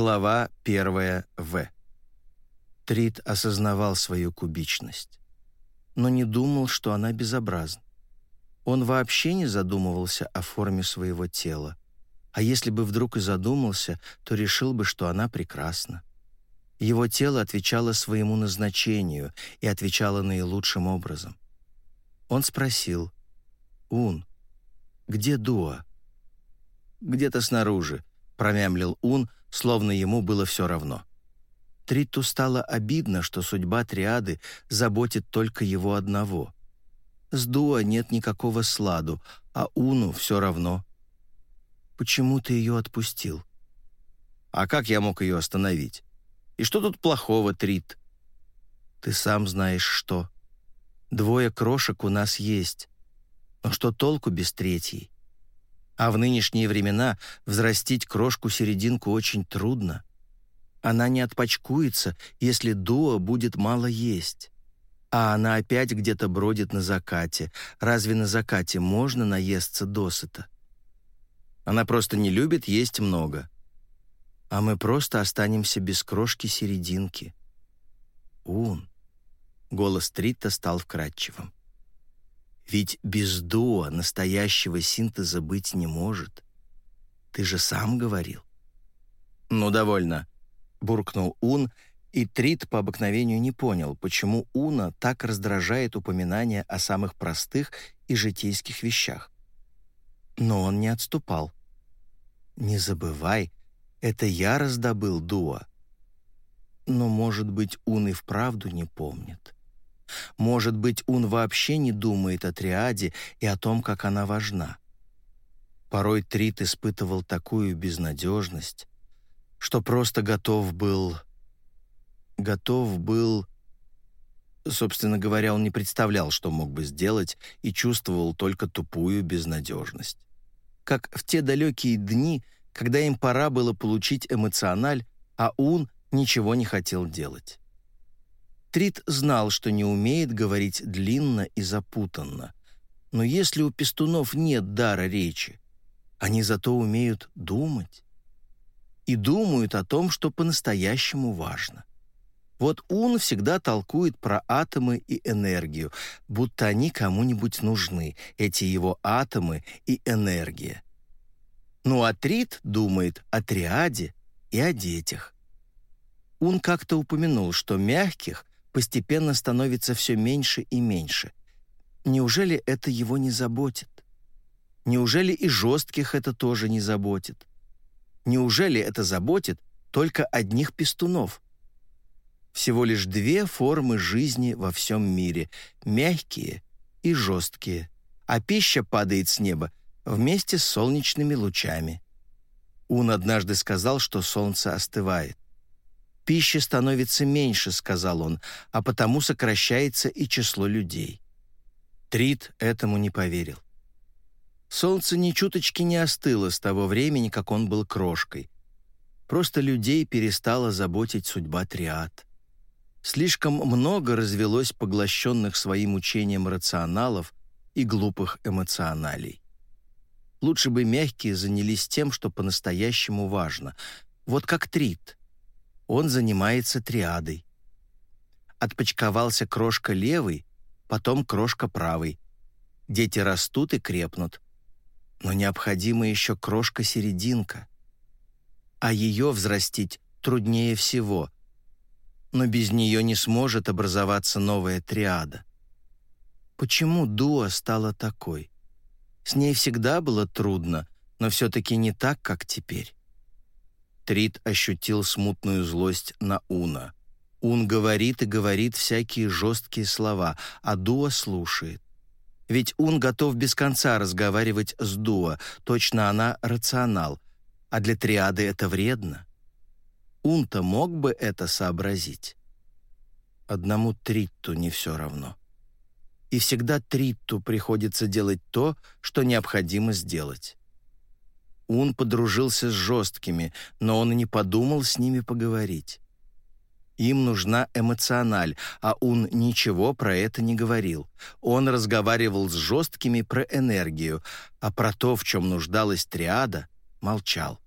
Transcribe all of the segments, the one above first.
Глава 1 В. Трит осознавал свою кубичность, но не думал, что она безобразна. Он вообще не задумывался о форме своего тела, а если бы вдруг и задумался, то решил бы, что она прекрасна. Его тело отвечало своему назначению и отвечало наилучшим образом. Он спросил, «Ун, где Дуа?» «Где-то снаружи», — промямлил Ун, словно ему было все равно. Тритту стало обидно, что судьба триады заботит только его одного. С Дуа нет никакого сладу, а Уну все равно. «Почему ты ее отпустил?» «А как я мог ее остановить? И что тут плохого, Трит?» «Ты сам знаешь, что. Двое крошек у нас есть. Но что толку без третьей? А в нынешние времена взрастить крошку-серединку очень трудно. Она не отпочкуется, если дуа будет мало есть. А она опять где-то бродит на закате. Разве на закате можно наесться досыта? Она просто не любит есть много. А мы просто останемся без крошки-серединки. Ун. Голос Трита стал вкрадчивым. Ведь без дуа настоящего синтеза быть не может. Ты же сам говорил. «Ну, довольно», — буркнул Ун, и Трит по обыкновению не понял, почему Уна так раздражает упоминание о самых простых и житейских вещах. Но он не отступал. «Не забывай, это я раздобыл Дуа». Но, может быть, Ун и вправду не помнит. Может быть, он вообще не думает о триаде и о том, как она важна. Порой Трит испытывал такую безнадежность, что просто готов был... Готов был... Собственно говоря, он не представлял, что мог бы сделать, и чувствовал только тупую безнадежность. Как в те далекие дни, когда им пора было получить эмоциональ, а он ничего не хотел делать. Трит знал, что не умеет говорить длинно и запутанно. Но если у пестунов нет дара речи, они зато умеют думать. И думают о том, что по-настоящему важно. Вот Ун всегда толкует про атомы и энергию, будто они кому-нибудь нужны, эти его атомы и энергия. Ну а Трит думает о триаде и о детях. Ун как-то упомянул, что мягких постепенно становится все меньше и меньше. Неужели это его не заботит? Неужели и жестких это тоже не заботит? Неужели это заботит только одних пестунов? Всего лишь две формы жизни во всем мире — мягкие и жесткие, а пища падает с неба вместе с солнечными лучами. Ун однажды сказал, что солнце остывает. «Пищи становится меньше», — сказал он, «а потому сокращается и число людей». Трит этому не поверил. Солнце ни чуточки не остыло с того времени, как он был крошкой. Просто людей перестала заботить судьба триад. Слишком много развелось поглощенных своим учением рационалов и глупых эмоционалей. Лучше бы мягкие занялись тем, что по-настоящему важно. Вот как Трит — он занимается триадой. Отпочковался крошка левый, потом крошка правый. Дети растут и крепнут. Но необходима еще крошка-серединка. А ее взрастить труднее всего. Но без нее не сможет образоваться новая триада. Почему Дуа стала такой? С ней всегда было трудно, но все-таки не так, как теперь. Трит ощутил смутную злость на Уна. Ун говорит и говорит всякие жесткие слова, а Дуа слушает. Ведь Ун готов без конца разговаривать с Дуа, точно она рационал, а для триады это вредно. Ун-то мог бы это сообразить. Одному Тритту не все равно. И всегда Тритту приходится делать то, что необходимо сделать. Он подружился с жесткими, но он не подумал с ними поговорить. Им нужна эмоциональ, а он ничего про это не говорил. Он разговаривал с жесткими про энергию, а про то, в чем нуждалась триада, молчал.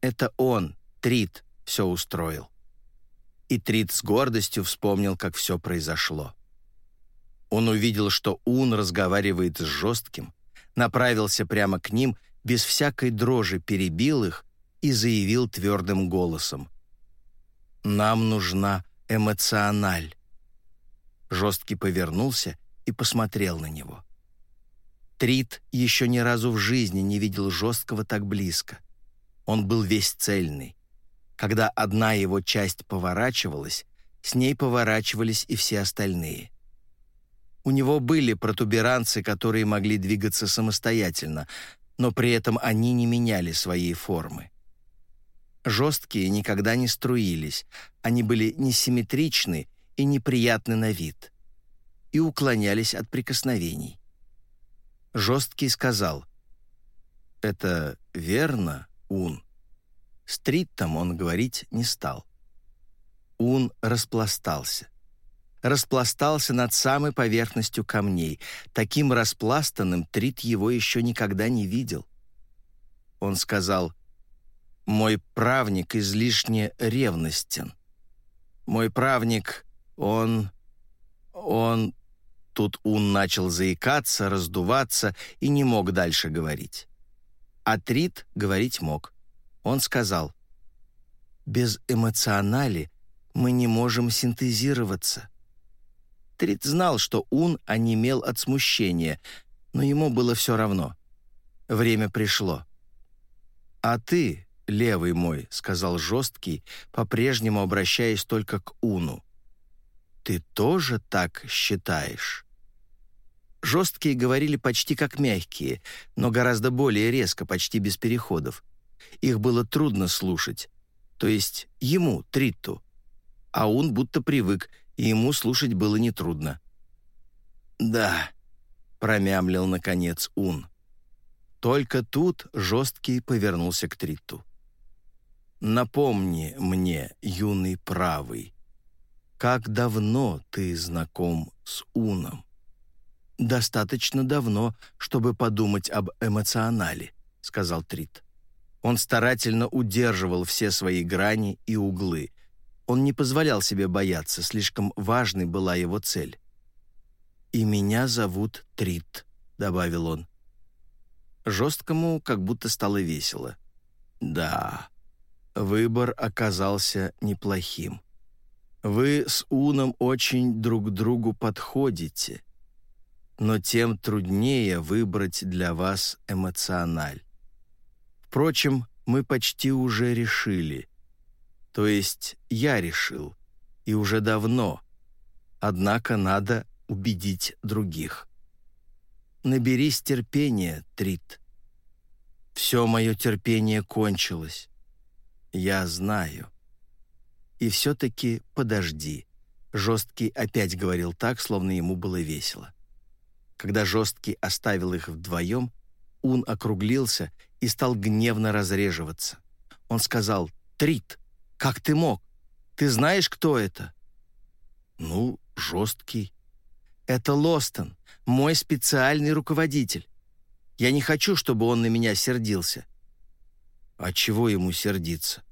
Это он, Трит все устроил. И Трит с гордостью вспомнил, как все произошло. Он увидел, что Ун разговаривает с жестким, направился прямо к ним, без всякой дрожи перебил их и заявил твердым голосом. «Нам нужна эмоциональ». Жесткий повернулся и посмотрел на него. Трит еще ни разу в жизни не видел жесткого так близко. Он был весь цельный. Когда одна его часть поворачивалась, с ней поворачивались и все остальные. У него были протуберанцы, которые могли двигаться самостоятельно, но при этом они не меняли своей формы. Жесткие никогда не струились, они были несимметричны и неприятны на вид, и уклонялись от прикосновений. Жесткий сказал, «Это верно, Ун?» Стриттом он говорить не стал. Ун распластался распластался над самой поверхностью камней. Таким распластанным Трит его еще никогда не видел. Он сказал, «Мой правник излишне ревностен. Мой правник, он... он...» Тут Ун начал заикаться, раздуваться и не мог дальше говорить. А Трит говорить мог. Он сказал, «Без эмоционали мы не можем синтезироваться». Трит знал, что Ун онемел от смущения, но ему было все равно. Время пришло. «А ты, левый мой», — сказал жесткий, по-прежнему обращаясь только к Уну. «Ты тоже так считаешь?» Жесткие говорили почти как мягкие, но гораздо более резко, почти без переходов. Их было трудно слушать. То есть ему, Тритту. А он будто привык и ему слушать было нетрудно. «Да», — промямлил, наконец, Ун. Только тут жесткий повернулся к Тритту. «Напомни мне, юный правый, как давно ты знаком с Уном?» «Достаточно давно, чтобы подумать об эмоционале», — сказал Трит. Он старательно удерживал все свои грани и углы, он не позволял себе бояться, слишком важной была его цель. «И меня зовут Трит», — добавил он. Жесткому как будто стало весело. «Да, выбор оказался неплохим. Вы с Уном очень друг другу подходите, но тем труднее выбрать для вас эмоциональ. Впрочем, мы почти уже решили — то есть я решил, и уже давно. Однако надо убедить других. Наберись терпения, Трит. Все мое терпение кончилось. Я знаю. И все-таки подожди. Жесткий опять говорил так, словно ему было весело. Когда Жесткий оставил их вдвоем, Ун округлился и стал гневно разреживаться. Он сказал «Трит, как ты мог? Ты знаешь, кто это?» «Ну, жесткий». «Это Лостон, мой специальный руководитель. Я не хочу, чтобы он на меня сердился». «А чего ему сердиться?»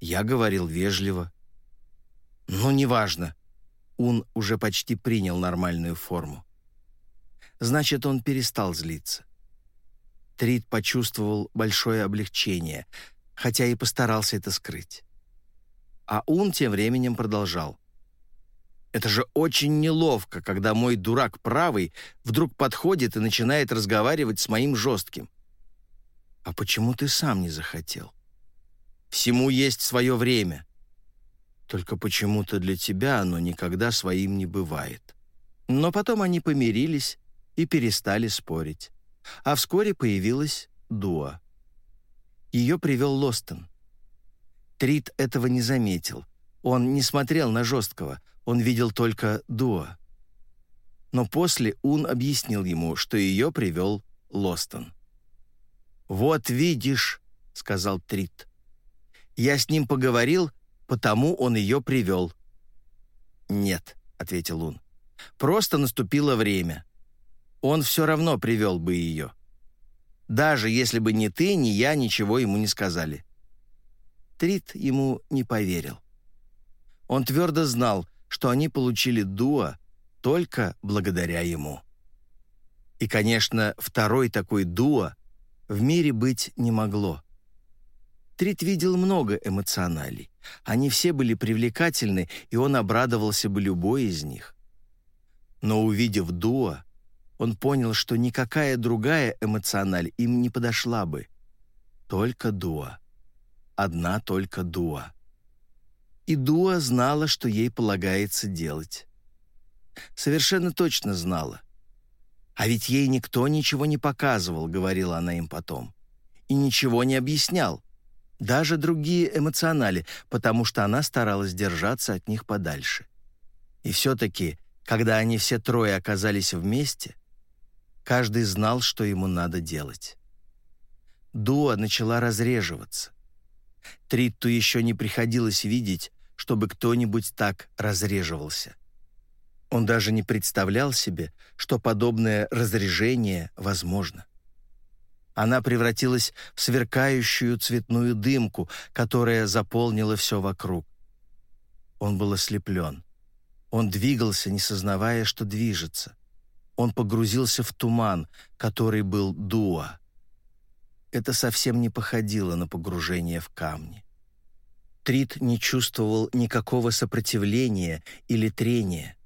Я говорил вежливо. «Ну, неважно». Он уже почти принял нормальную форму. Значит, он перестал злиться. Трид почувствовал большое облегчение, хотя и постарался это скрыть. А он тем временем продолжал. «Это же очень неловко, когда мой дурак правый вдруг подходит и начинает разговаривать с моим жестким. А почему ты сам не захотел? Всему есть свое время. Только почему-то для тебя оно никогда своим не бывает». Но потом они помирились и перестали спорить. А вскоре появилась Дуа. Ее привел Лостон. Трит этого не заметил. Он не смотрел на жесткого, он видел только Дуа. Но после Ун объяснил ему, что ее привел Лостон. «Вот видишь», — сказал Трит. «Я с ним поговорил, потому он ее привел». «Нет», — ответил Ун. «Просто наступило время. Он все равно привел бы ее. Даже если бы ни ты, ни я ничего ему не сказали». Трит ему не поверил. Он твердо знал, что они получили дуа только благодаря ему. И, конечно, второй такой дуа в мире быть не могло. Трит видел много эмоционалей. Они все были привлекательны, и он обрадовался бы любой из них. Но увидев дуа, он понял, что никакая другая эмоциональ им не подошла бы. Только дуа. Одна только дуа. И дуа знала, что ей полагается делать. Совершенно точно знала. «А ведь ей никто ничего не показывал», — говорила она им потом. «И ничего не объяснял. Даже другие эмоционали, потому что она старалась держаться от них подальше. И все-таки, когда они все трое оказались вместе, каждый знал, что ему надо делать. Дуа начала разреживаться. Тритту еще не приходилось видеть, чтобы кто-нибудь так разреживался. Он даже не представлял себе, что подобное разрежение возможно. Она превратилась в сверкающую цветную дымку, которая заполнила все вокруг. Он был ослеплен. Он двигался, не сознавая, что движется. Он погрузился в туман, который был дуа. Это совсем не походило на погружение в камни. Трит не чувствовал никакого сопротивления или трения.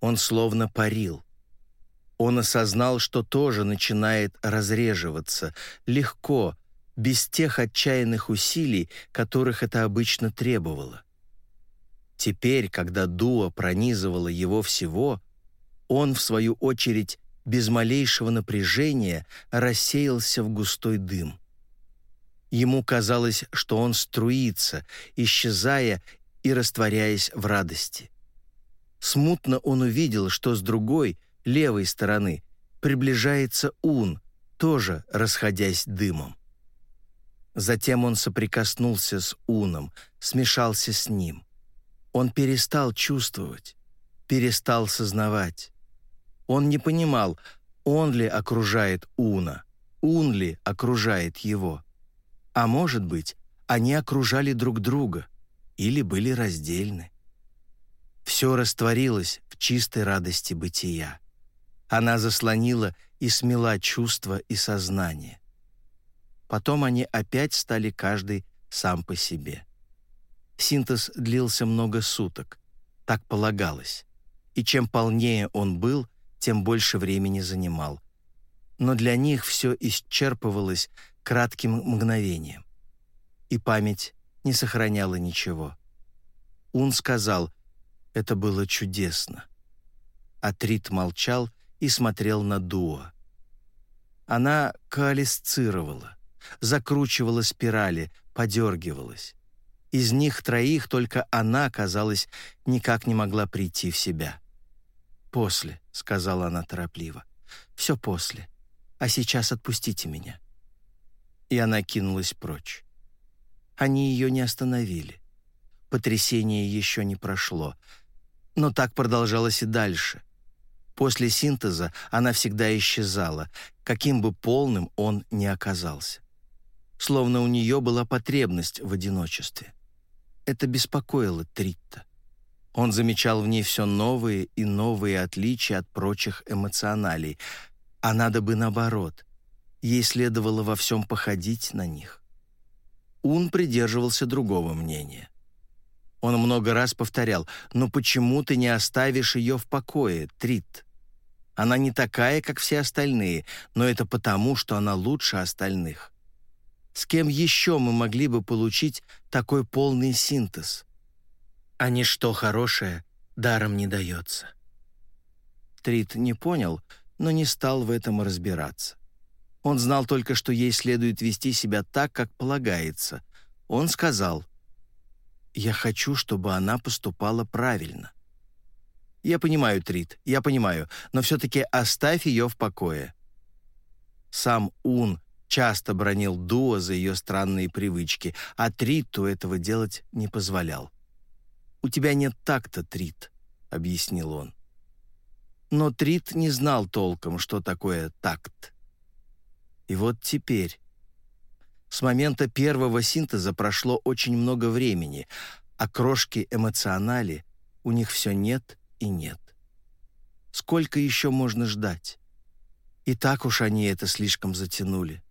Он словно парил. Он осознал, что тоже начинает разреживаться, легко, без тех отчаянных усилий, которых это обычно требовало. Теперь, когда дуо пронизывало его всего, он, в свою очередь, без малейшего напряжения рассеялся в густой дым. Ему казалось, что он струится, исчезая и растворяясь в радости. Смутно он увидел, что с другой, левой стороны, приближается Ун, тоже расходясь дымом. Затем он соприкоснулся с Уном, смешался с ним. Он перестал чувствовать, перестал сознавать. Он не понимал, он ли окружает Уна, Ун ли окружает его. А может быть, они окружали друг друга или были раздельны. Все растворилось в чистой радости бытия. Она заслонила и смела чувства и сознание. Потом они опять стали каждый сам по себе. Синтез длился много суток, так полагалось. И чем полнее он был, тем больше времени занимал. Но для них все исчерпывалось кратким мгновением. И память не сохраняла ничего. Ун сказал, это было чудесно. Атрит молчал и смотрел на Дуа. Она коалесцировала, закручивала спирали, подергивалась. Из них троих только она, казалось, никак не могла прийти в себя. «После», — сказала она торопливо, — «все после. А сейчас отпустите меня». И она кинулась прочь. Они ее не остановили. Потрясение еще не прошло. Но так продолжалось и дальше. После синтеза она всегда исчезала, каким бы полным он ни оказался. Словно у нее была потребность в одиночестве. Это беспокоило Тритта. Он замечал в ней все новые и новые отличия от прочих эмоционалей, а надо бы наоборот. Ей следовало во всем походить на них. Ун придерживался другого мнения. Он много раз повторял, «Но почему ты не оставишь ее в покое, Трит? Она не такая, как все остальные, но это потому, что она лучше остальных. С кем еще мы могли бы получить такой полный синтез? А ничто хорошее даром не дается». Трит не понял, но не стал в этом разбираться. Он знал только, что ей следует вести себя так, как полагается. Он сказал — я хочу, чтобы она поступала правильно. Я понимаю, Трит, я понимаю, но все-таки оставь ее в покое. Сам Ун часто бронил Дуа за ее странные привычки, а Триту этого делать не позволял. «У тебя нет такта, Трит», — объяснил он. Но Трит не знал толком, что такое такт. И вот теперь... С момента первого синтеза прошло очень много времени, а крошки эмоционали у них все нет и нет. Сколько еще можно ждать? И так уж они это слишком затянули.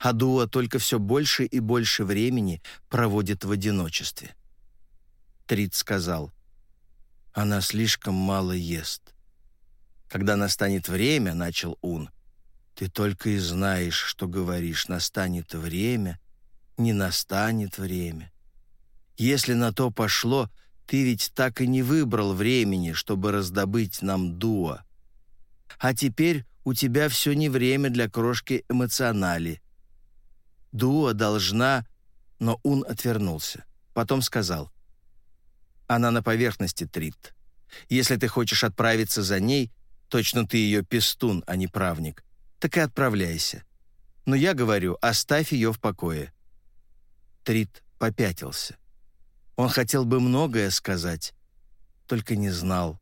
А Дуа только все больше и больше времени проводит в одиночестве. Трид сказал, «Она слишком мало ест». «Когда настанет время», — начал Ун, «ты только и знаешь, что говоришь, настанет время, не настанет время. Если на то пошло, ты ведь так и не выбрал времени, чтобы раздобыть нам Дуа. А теперь у тебя все не время для крошки эмоционали. Дуа должна...» Но Ун отвернулся. Потом сказал, «Она на поверхности, Трит. Если ты хочешь отправиться за ней, точно ты ее пестун, а не правник, так и отправляйся. Но я говорю, оставь ее в покое». Трит попятился. Он хотел бы многое сказать, только не знал,